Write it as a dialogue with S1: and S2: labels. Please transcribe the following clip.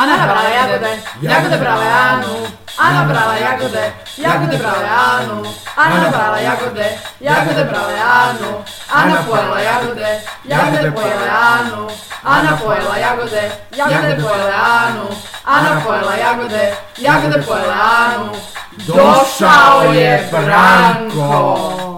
S1: Ana brala jagode, jagode brala Anu. Ana brala jagode, jagode brala Anu. Ana brala jagode, jagode brala Anu. Ana pojela jagode, jagode pojela Anu. Ana pojela jagode, jagode pojela Anu. Ana pojela jagode, jagode pojela Anu. Došao je Branko.